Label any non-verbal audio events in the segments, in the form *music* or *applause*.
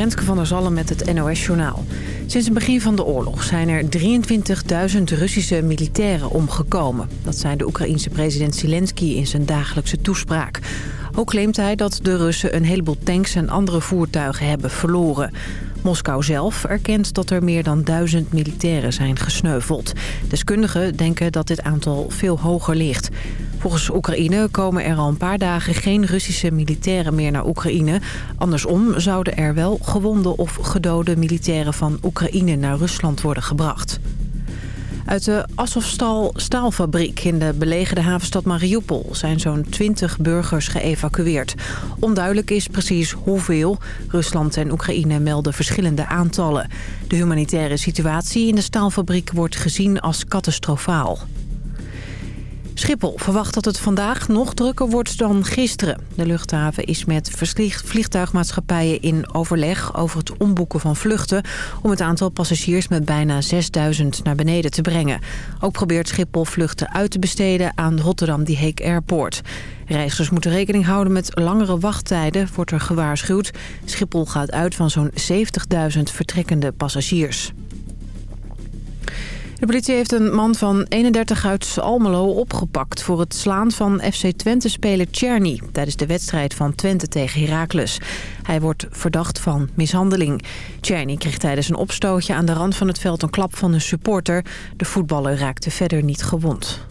Renske van der Zallen met het NOS-journaal. Sinds het begin van de oorlog zijn er 23.000 Russische militairen omgekomen. Dat zei de Oekraïense president Zelensky in zijn dagelijkse toespraak. Ook claimt hij dat de Russen een heleboel tanks en andere voertuigen hebben verloren. Moskou zelf erkent dat er meer dan duizend militairen zijn gesneuveld. Deskundigen denken dat dit aantal veel hoger ligt. Volgens Oekraïne komen er al een paar dagen geen Russische militairen meer naar Oekraïne. Andersom zouden er wel gewonde of gedode militairen van Oekraïne naar Rusland worden gebracht. Uit de Azovstal staalfabriek in de belegerde havenstad Mariupol zijn zo'n 20 burgers geëvacueerd. Onduidelijk is precies hoeveel. Rusland en Oekraïne melden verschillende aantallen. De humanitaire situatie in de staalfabriek wordt gezien als catastrofaal. Schiphol verwacht dat het vandaag nog drukker wordt dan gisteren. De luchthaven is met vliegtuigmaatschappijen in overleg over het omboeken van vluchten... om het aantal passagiers met bijna 6000 naar beneden te brengen. Ook probeert Schiphol vluchten uit te besteden aan Rotterdam Die Heek Airport. Reizigers moeten rekening houden met langere wachttijden, wordt er gewaarschuwd. Schiphol gaat uit van zo'n 70.000 vertrekkende passagiers. De politie heeft een man van 31 uit Almelo opgepakt... voor het slaan van FC Twente-speler Czerny... tijdens de wedstrijd van Twente tegen Heracles. Hij wordt verdacht van mishandeling. Czerny kreeg tijdens een opstootje aan de rand van het veld een klap van een supporter. De voetballer raakte verder niet gewond.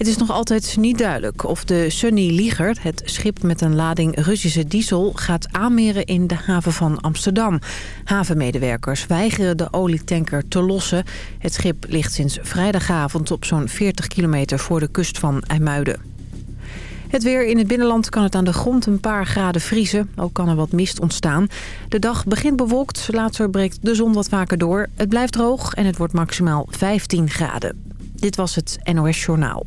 Het is nog altijd niet duidelijk of de Sunny Liegert, het schip met een lading Russische diesel, gaat aanmeren in de haven van Amsterdam. Havenmedewerkers weigeren de olietanker te lossen. Het schip ligt sinds vrijdagavond op zo'n 40 kilometer voor de kust van IJmuiden. Het weer in het binnenland kan het aan de grond een paar graden vriezen. Ook kan er wat mist ontstaan. De dag begint bewolkt, later breekt de zon wat vaker door. Het blijft droog en het wordt maximaal 15 graden. Dit was het NOS Journaal.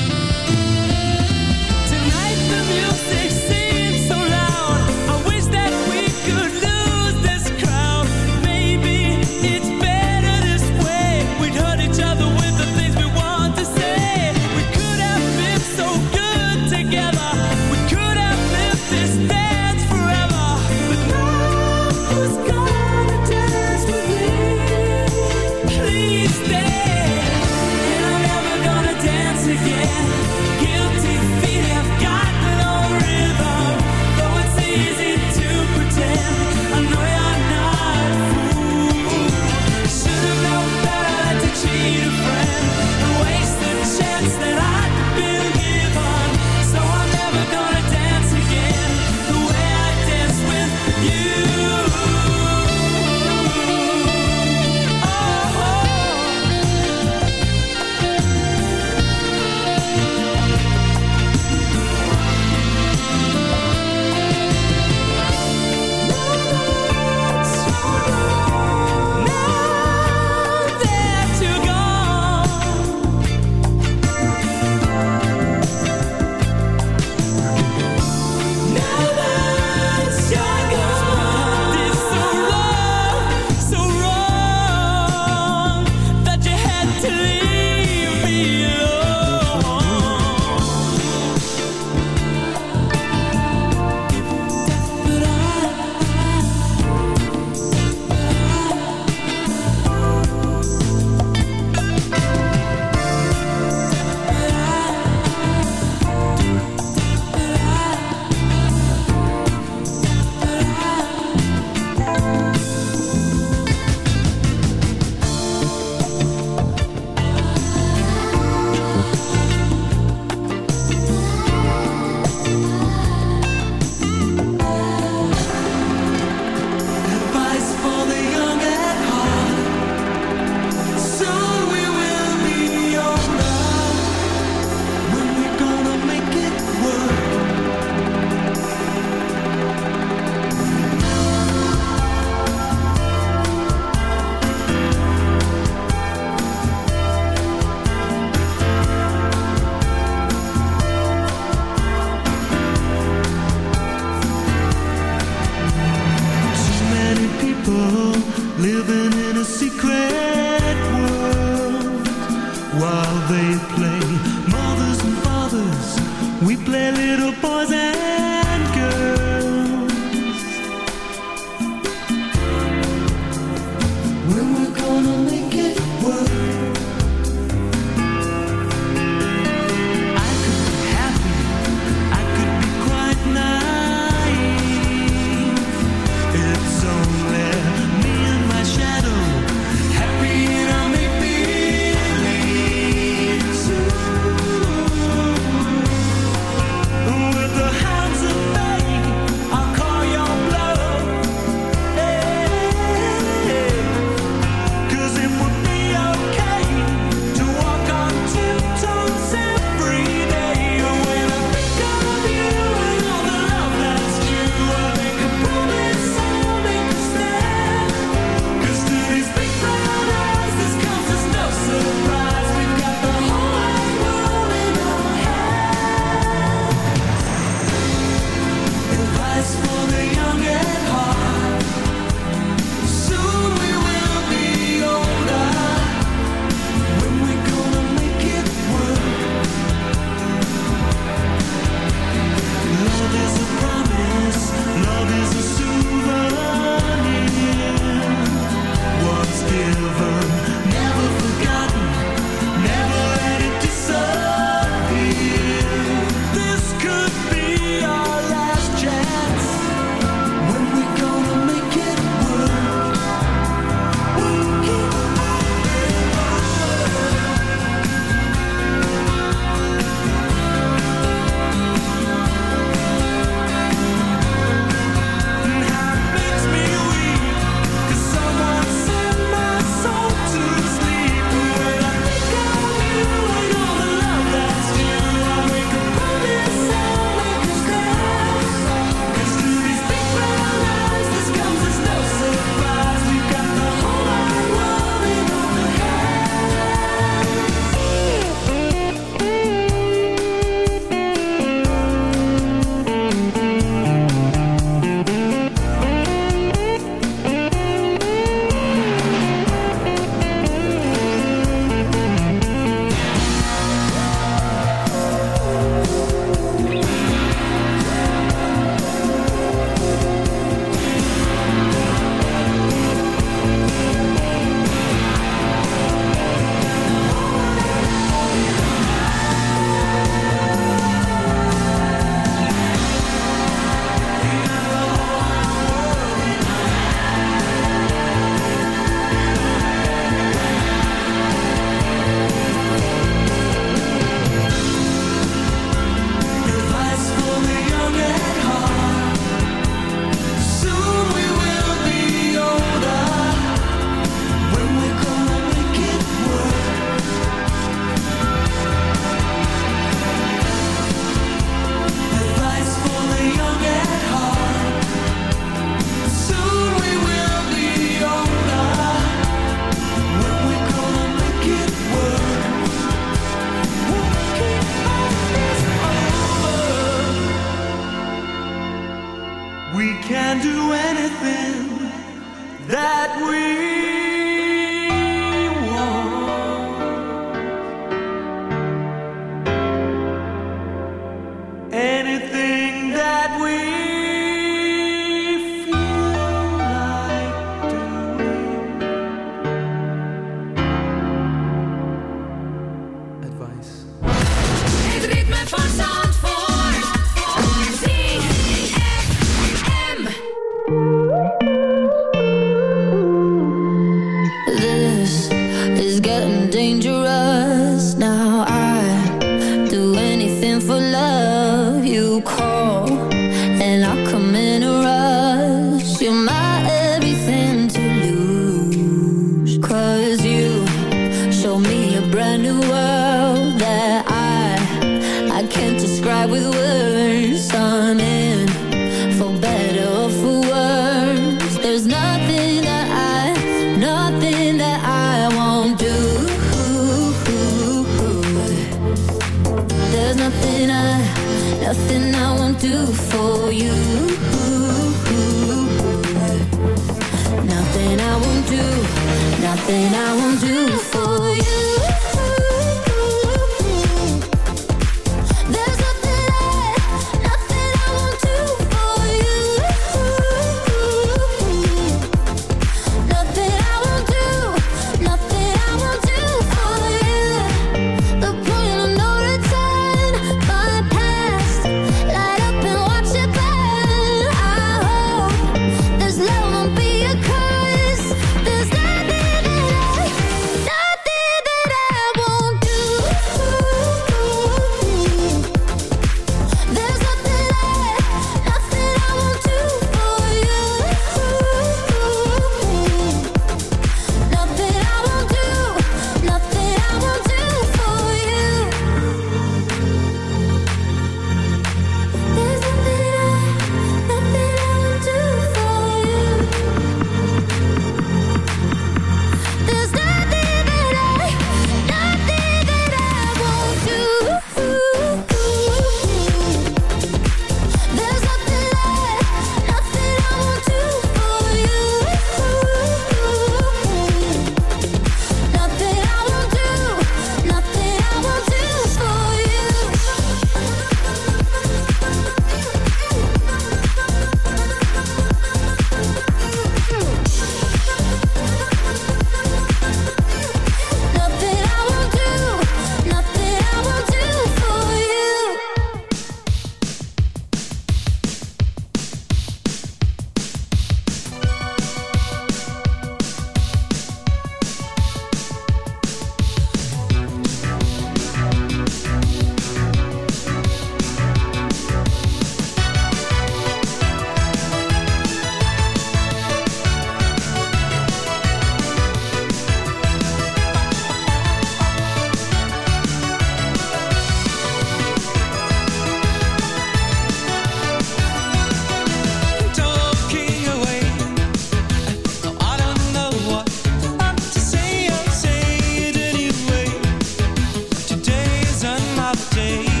another day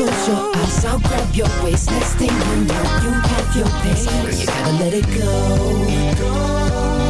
close your eyes, I'll grab your waist. Next thing you know, you have your pace. You gotta let it go.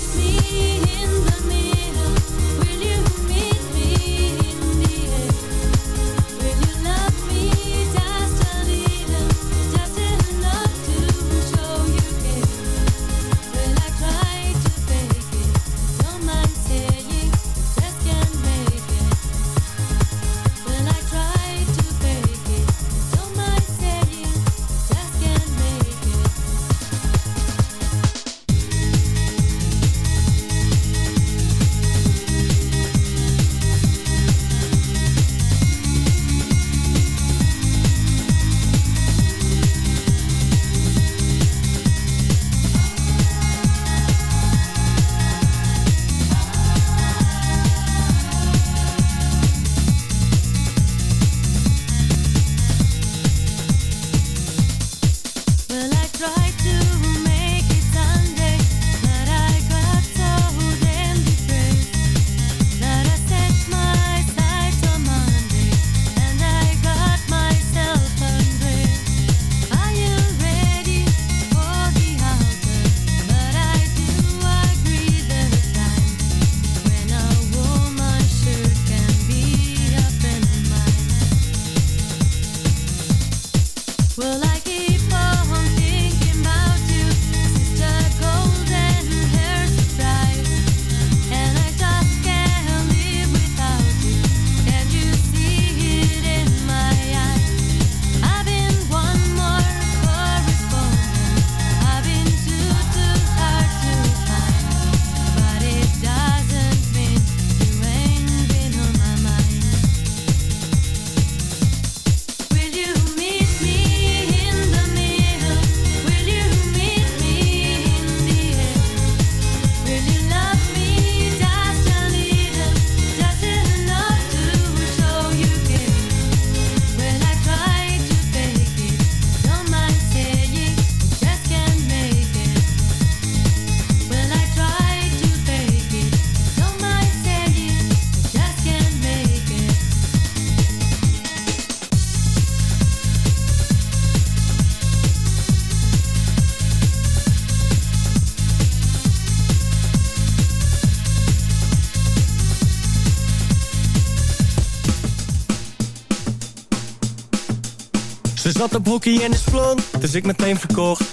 zat op hockey en is blond, dus ik meteen verkocht.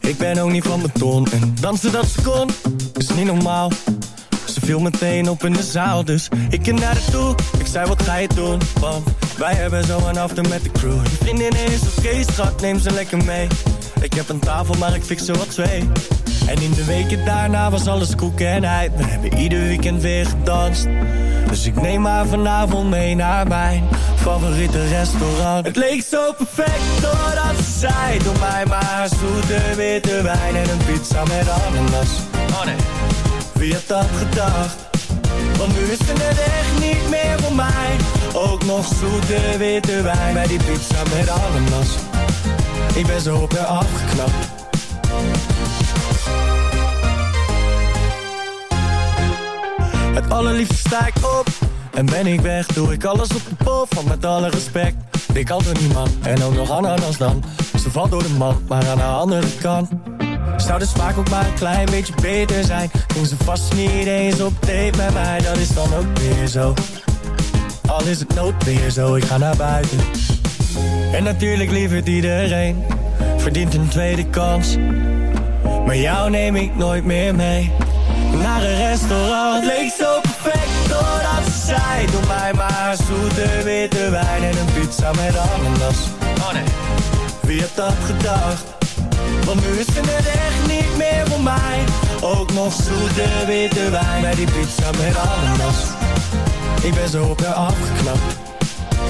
Ik ben ook niet van beton en dansen dat ze kon, is niet normaal. Ze viel meteen op in de zaal, dus ik ging naar haar toe. Ik zei, wat ga je doen? Want wij hebben zo een after met de crew. Je vriendin is oké, okay, schat, neem ze lekker mee. Ik heb een tafel, maar ik fix er wat twee. En in de weken daarna was alles koek en ei. We hebben ieder weekend weer gedanst. Dus ik neem haar vanavond mee naar mijn favoriete restaurant. Het leek zo perfect doordat ze zei: Doe mij maar zoete witte wijn en een pizza met ananas. Oh nee. Wie had dat gedacht? Want nu is het net echt niet meer voor mij. Ook nog zoete witte wijn bij die pizza met ananas. Ik ben zo op haar afgeknapt. Het allerliefste sta ik op. En ben ik weg, doe ik alles op de pol van met alle respect Ik had er niemand en ook nog ananas dan. Ze valt door de man, maar aan de andere kant. Zou de smaak ook maar een klein beetje beter zijn? Ging ze vast niet eens op date met mij Dat is dan ook weer zo. Al is het noodweer zo, ik ga naar buiten En natuurlijk lieverd iedereen Verdient een tweede kans Maar jou neem ik nooit meer mee naar een restaurant. Leek zo perfect doordat ze zei: Doe mij maar zoete witte wijn en een pizza met ananas. Oh nee. Wie had dat gedacht? Want nu is het echt niet meer voor mij. Ook nog zoete witte wijn bij die pizza met ananas. Ik ben zo op haar afgeknapt.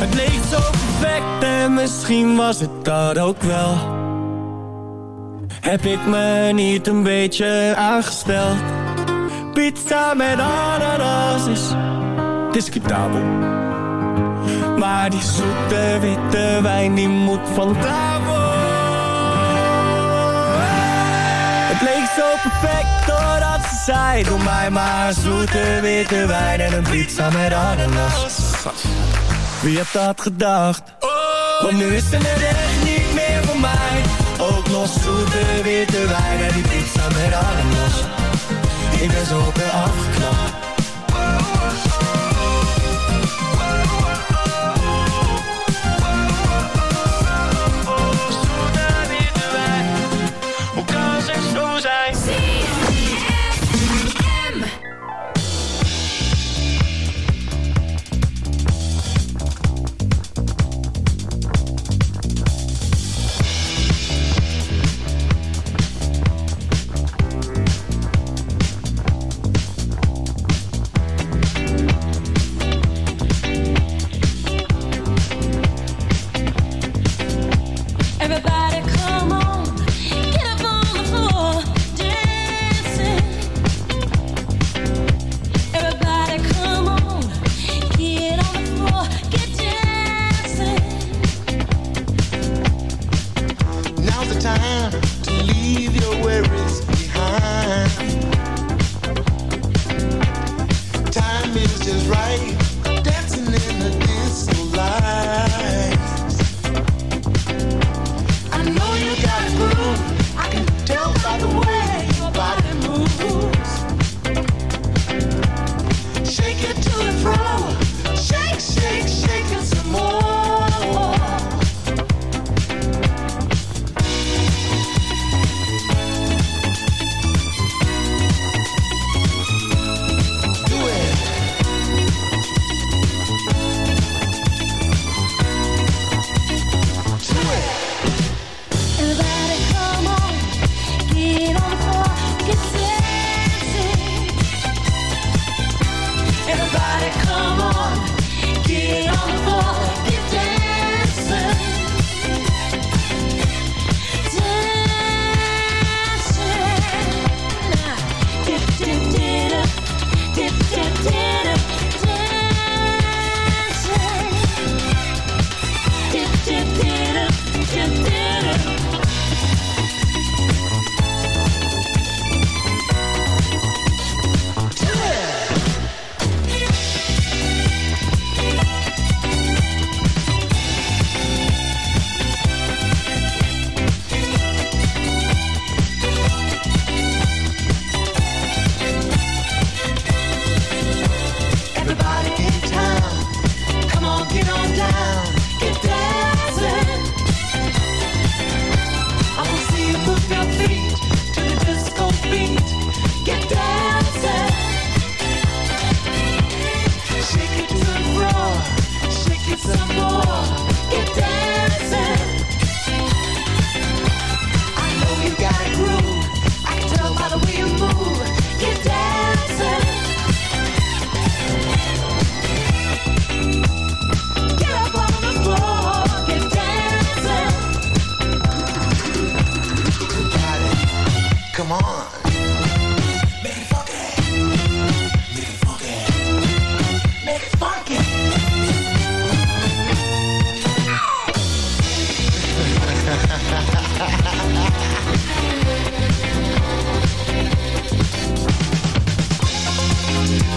Het leek zo perfect en misschien was het dat ook wel. Heb ik me niet een beetje aangesteld? Pizza met ananas is discutabel. Maar die zoete witte wijn die moet van tafel. Het leek zo perfect doordat ze zei Doe mij maar zoete witte wijn en een pizza met ananas Wie had dat gedacht? Want nu is het net echt niet meer voor mij. Ook nog zoete witte wijn en die pizza met ananas ik ben zo op haar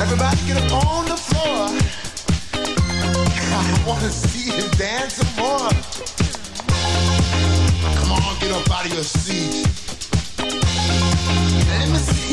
Everybody get up on the floor. *laughs* I wanna see you dance some more. Come on, get up out of your seat. Let me see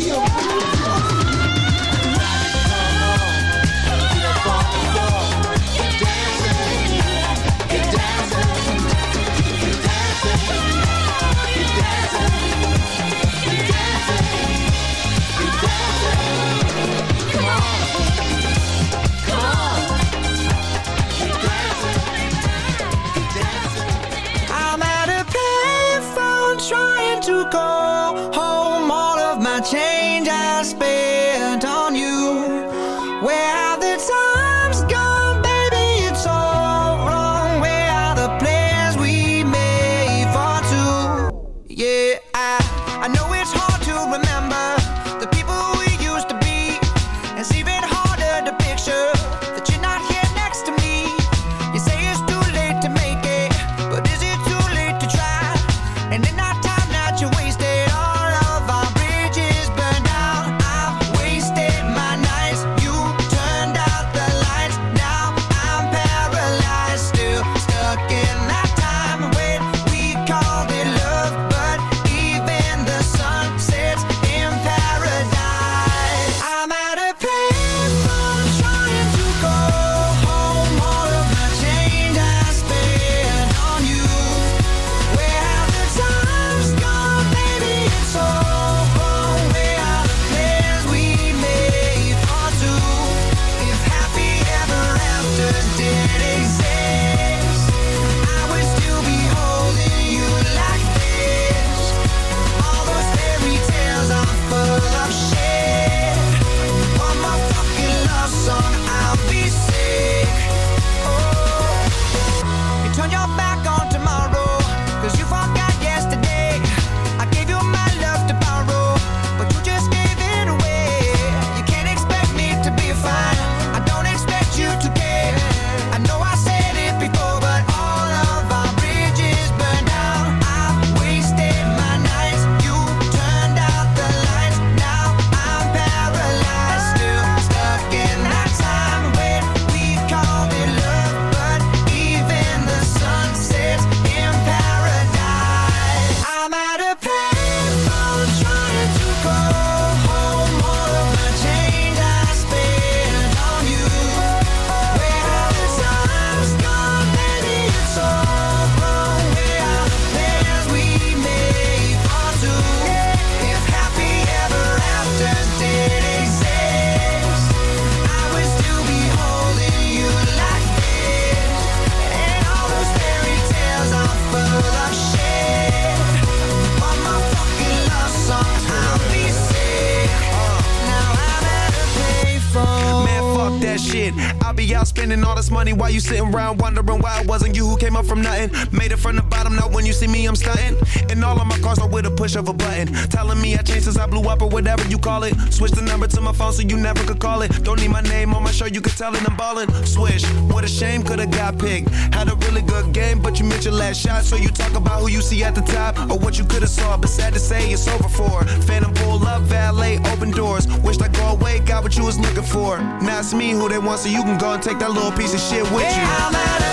push of a button. Telling me I changed since I blew up or whatever you call it. Switch the number to my phone so you never could call it. Don't need my name on my show, you could tell it I'm ballin'. Swish, what a shame, could've got picked. Had a really good game, but you missed your last shot. So you talk about who you see at the top or what you could've saw. But sad to say, it's over for. Phantom pull up, valet, open doors. Wished I go got what you was looking for. Now it's me who they want, so you can go and take that little piece of shit with you. I'm at a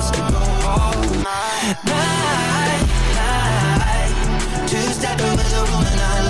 us go all night Night, night Two-step over the room and I